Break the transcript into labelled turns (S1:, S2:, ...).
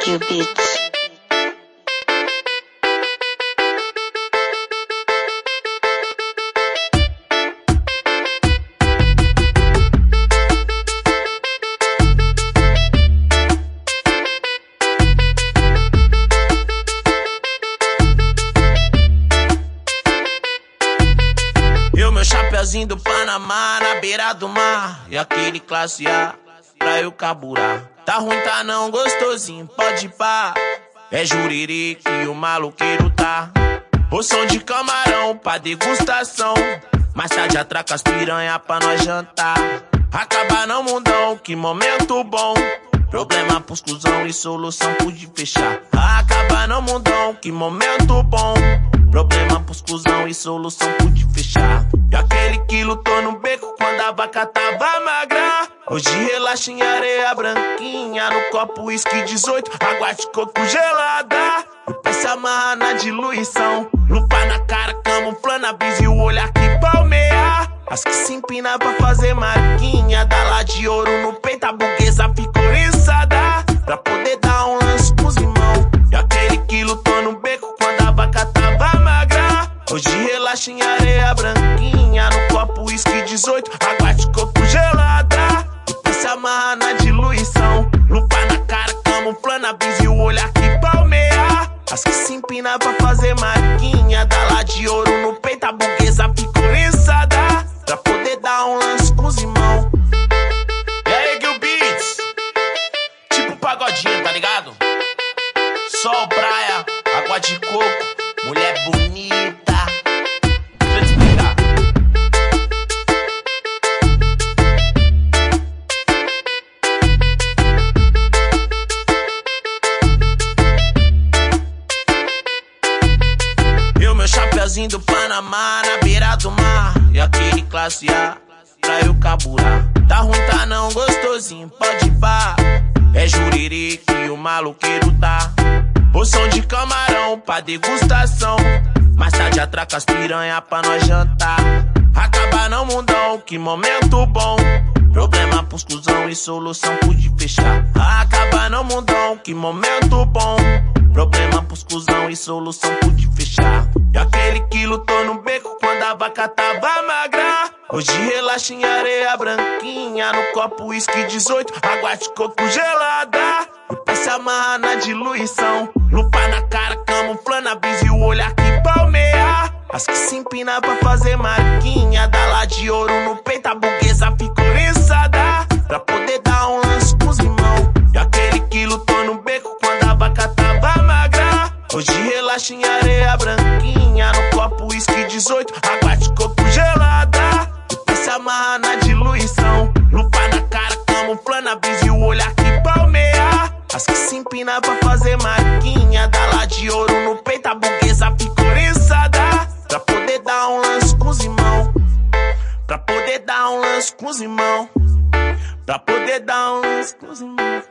S1: AQ Beats.
S2: Eu, meu chapeuzinho do Panamá na beira do mar. E aquele classe A pra eu carburar. Tá ruim, tá não, gostosinho, pode pá. É juriri que o maluqueiro tá. Poção de camarão pra degustação. Mais tarde atraca as piranha pra nós jantar. Acabar não, mundão, que momento bom. Problema pros cuzão e solução pude fechar. Acabar não, mundão, que momento bom. Problema pros cuzão e solução pude fechar. E aquele que lutou no beco quando a vaca tava magra. Hoje relaxa em areia branquinha, no copo uísque 18, água de coco gelada. O pé amarra na diluição, lupa na cara, camuflando a brisa e o olhar que palmeia. As que se empina pra fazer marquinha, dá lá de ouro no peito, a burguesa ficou oriçada. Pra poder dar um lance com os irmãos. E aquele que lutou no beco quando a vaca tava magra. Hoje relaxa em areia branquinha, no copo uísque 18, água de coco gelada. Amarra na diluição, lupa na cara, camuflando a brisa e o olhar que palmeia. As que se empina pra fazer marquinha, dá lá de ouro no peito, a burguesa ficou oriçada. Pra poder dar um lance com os irmãos. E aí, Gil Beats? Tipo pagodinho, tá ligado? Sol, praia, água de coco, mulher bonita. Meu chapeuzinho do Panamá na beira do mar. E aquele classe A pra eu carburar. Tá ruim, tá não, gostosinho, pode pá. É juriri que o maluqueiro tá. Poção de camarão pra degustação. Mais tarde atraca as piranha pra nós jantar. Acabar não, mundão, que momento bom. Problema pros cuzão e solução pude fechar. Acabar não, mundão, que momento bom. Problema pros cuzão e solução pude fechar. E aquele que lutou no beco quando a vaca tava magra. Hoje relaxa em areia branquinha, no copo uísque 18, água de coco gelada. O pé se amarra na diluição, lupa na cara, camuflando a brisa e o olhar que palmeia. As que se empina pra fazer marquinha, dá lá de ouro no peito, a burguesa ficou oriçada. Pra poder dar um lance com os irmãos. E aquele que lutou no beco quando a vaca tava magra. Hoje relaxa em areia branquinha, no copo uísque 18, água de coco gelada. Pé se amarra na diluição, lupa na cara, camuflando e o olhar que palmeia. As que se empina pra fazer marquinha, dá lá de ouro no peito, a burguesa ficou oriçada. Pra poder dar um lance com os irmãos. Pra poder dar um lance com os irmãos. Pra poder dar um lance com os irmãos.